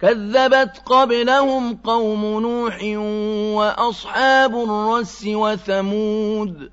كَذَّبَتْ قَبْلَهُمْ قَوْمُ نُوحٍ وَأَصْحَابُ الرَّسِّ وَثَمُودُ